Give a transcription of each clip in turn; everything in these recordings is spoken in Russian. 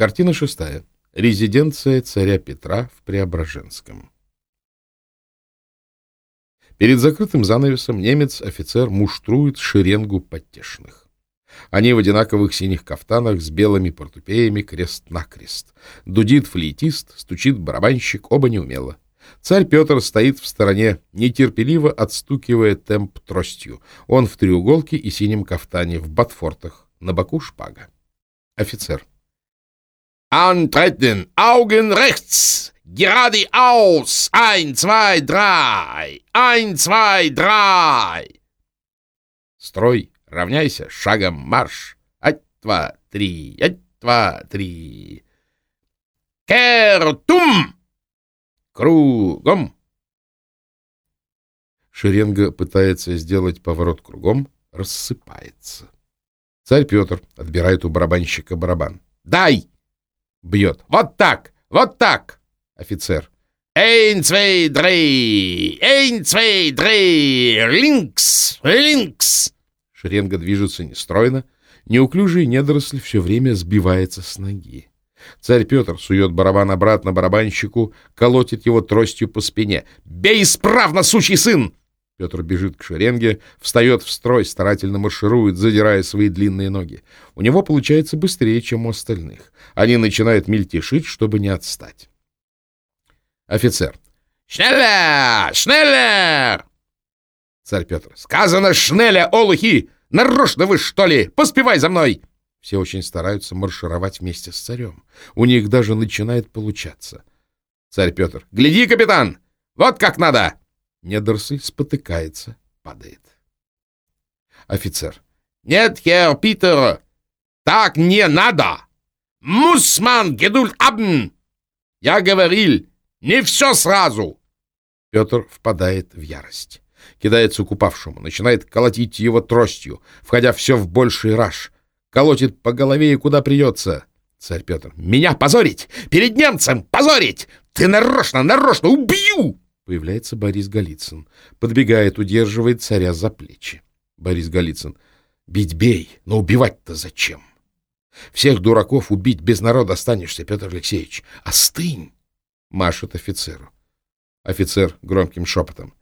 Картина шестая. Резиденция царя Петра в Преображенском. Перед закрытым занавесом немец-офицер муштрует шеренгу потешных. Они в одинаковых синих кафтанах с белыми портупеями крест-накрест. Дудит флейтист, стучит барабанщик, оба неумело. Царь Петр стоит в стороне, нетерпеливо отстукивая темп тростью. Он в треуголке и синем кафтане, в ботфортах, на боку шпага. Офицер. Antreten, Augen rechts, geradeaus, ein, zwei, drei, ein, zwei, drei. Строй, равняйся, шагом марш. Ать, два, три, ать, два, три. Кертум! Кругом! Шеренга пытается сделать поворот кругом, рассыпается. Царь Петр отбирает у барабанщика барабан. «Дай!» Бьет. «Вот так! Вот так!» Офицер. «Эйн, цвей, дрей! Эйн, цвей, дрей! Линкс! Линкс!» Шеренга движется нестройно. Неуклюжий недоросль все время сбивается с ноги. Царь Петр сует барабан обратно барабанщику, колотит его тростью по спине. «Бей справно, сучий сын!» Петр бежит к шеренге, встает в строй, старательно марширует, задирая свои длинные ноги. У него получается быстрее, чем у остальных. Они начинают мельтешить, чтобы не отстать. Офицер. «Шнеллер! Шнеллер!» Царь Петр. «Сказано шнеля, олухи! Нарочно вы, что ли? Поспевай за мной!» Все очень стараются маршировать вместе с царем. У них даже начинает получаться. Царь Петр. «Гляди, капитан! Вот как надо!» Недорсы спотыкается, падает. Офицер. «Нет, хер Питер, так не надо! Мусман гедуль абн! Я говорил, не все сразу!» Петр впадает в ярость. Кидается к упавшему, начинает колотить его тростью, входя все в больший раж. Колотит по голове и куда придется. Царь Петр. «Меня позорить! Перед немцем позорить! Ты нарочно, нарочно убью!» Появляется Борис Голицын. Подбегает, удерживает царя за плечи. Борис Голицын. Бить бей, но убивать-то зачем? Всех дураков убить без народа останешься, Петр Алексеевич. Остынь! Машет офицеру. Офицер громким шепотом.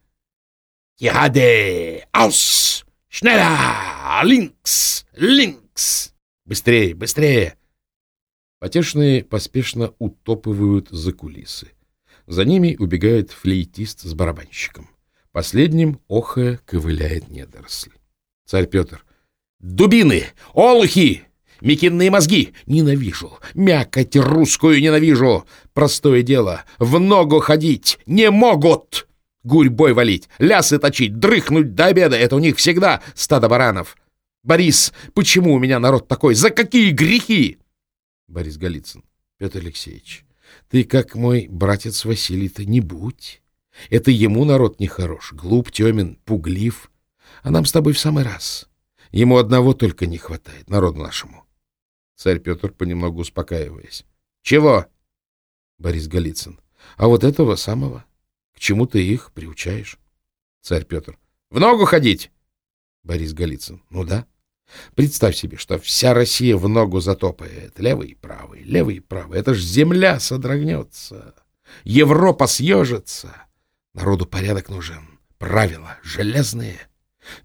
Gerade! Aus! Schneller! Links! Links! Быстрее, быстрее! Потешные поспешно утопывают за кулисы. За ними убегает флейтист с барабанщиком. Последним, охая, ковыляет недоросль. Царь Петр. «Дубины! Олухи! Мекинные мозги! Ненавижу! Мякоть русскую ненавижу! Простое дело! В ногу ходить не могут! Гурьбой валить, лясы точить, дрыхнуть до обеда — это у них всегда стадо баранов! Борис, почему у меня народ такой? За какие грехи?» Борис Голицын. Петр Алексеевич, ты, как мой братец Василий-то, не будь. Это ему народ нехорош, глуп, темен, пуглив. А нам с тобой в самый раз. Ему одного только не хватает, народу нашему. Царь Петр, понемногу успокаиваясь. — Чего? Борис Голицын. — А вот этого самого. К чему ты их приучаешь? Царь Петр. — В ногу ходить! Борис Голицын. — Ну да. Представь себе, что вся Россия в ногу затопает. Левый и правый, левый и правый. Это ж земля содрогнется. Европа съежится. Народу порядок нужен. Правила железные.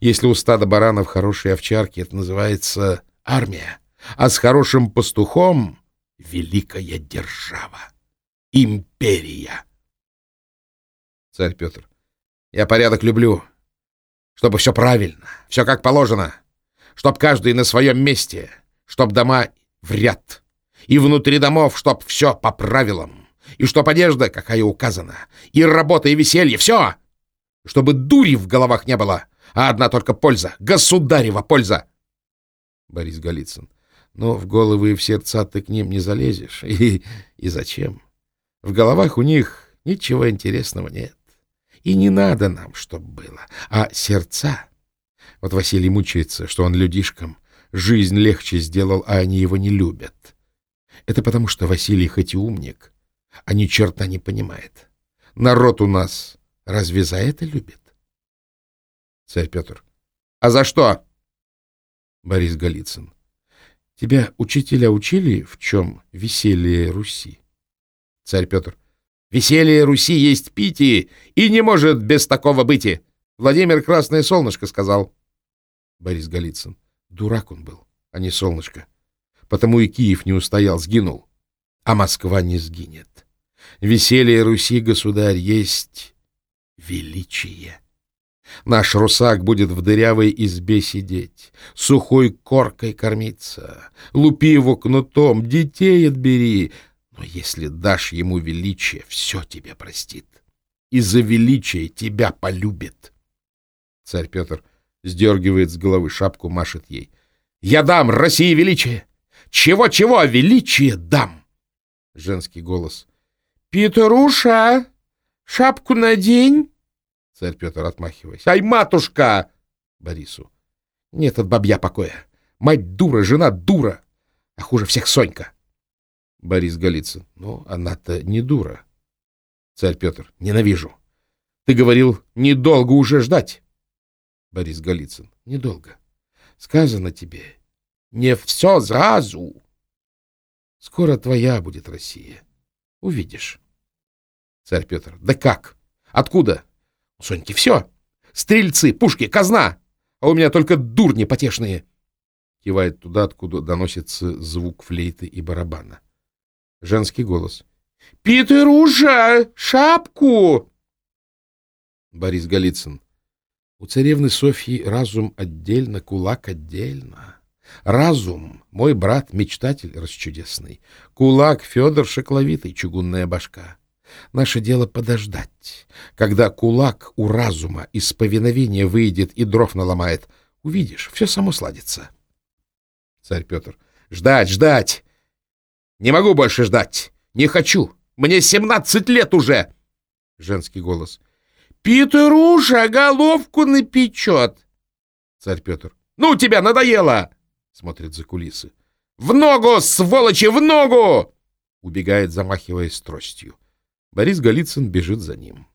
Если у стада баранов хорошие овчарки, это называется армия. А с хорошим пастухом — великая держава. Империя. Царь Петр. Я порядок люблю. Чтобы все правильно, все как положено чтоб каждый на своем месте, чтоб дома в ряд, и внутри домов, чтоб все по правилам, и чтоб одежда, какая указана, и работа, и веселье, все, чтобы дури в головах не было, а одна только польза, государева польза. Борис Голицын. Но в головы и в сердца ты к ним не залезешь. И, и зачем? В головах у них ничего интересного нет. И не надо нам, чтоб было. А сердца вот Василий мучается, что он людишкам жизнь легче сделал, а они его не любят. Это потому, что Василий хоть и умник, а ни черта не понимает. Народ у нас разве за это любит? Царь Петр. А за что? Борис Голицын. Тебя учителя учили, в чем веселье Руси? Царь Петр. Веселье Руси есть пити, и не может без такого быть. Владимир Красное Солнышко сказал. Борис Голицын. Дурак он был, а не солнышко. Потому и Киев не устоял, сгинул. А Москва не сгинет. Веселье Руси, государь, есть величие. Наш русак будет в дырявой избе сидеть, сухой коркой кормиться, лупи его кнутом, детей отбери. Но если дашь ему величие, все тебе простит. И за величие тебя полюбит. Царь Петр сдергивает с головы шапку, машет ей. «Я дам России величие! Чего-чего, а величие дам!» Женский голос. «Петруша, шапку надень!» Царь Петр, отмахиваясь. «Ай, матушка!» Борису. «Нет от бабья покоя. Мать дура, жена дура. А хуже всех Сонька». Борис Голицын. «Ну, она-то не дура». Царь Петр. «Ненавижу. Ты говорил, недолго уже ждать». Борис Голицын. «Недолго. Сказано тебе, не все сразу. Скоро твоя будет Россия. Увидишь». Царь Петр. «Да как? Откуда?» У Соньки все. Стрельцы, пушки, казна. А у меня только дурни потешные. Кивает туда, откуда доносится звук флейты и барабана. Женский голос. «Питеруша, шапку!» Борис Голицын. У царевны Софьи разум отдельно, кулак отдельно. Разум — мой брат-мечтатель расчудесный. Кулак — Федор Шокловитый, чугунная башка. Наше дело подождать. Когда кулак у разума из повиновения выйдет и дров наломает, увидишь, все само сладится. Царь Петр. Ждать, ждать! Не могу больше ждать! Не хочу! Мне семнадцать лет уже! Женский голос. Петруша головку напечет! Царь Петр. Ну, тебя надоело! Смотрит за кулисы. В ногу, сволочи, в ногу! Убегает, замахиваясь тростью. Борис Голицын бежит за ним.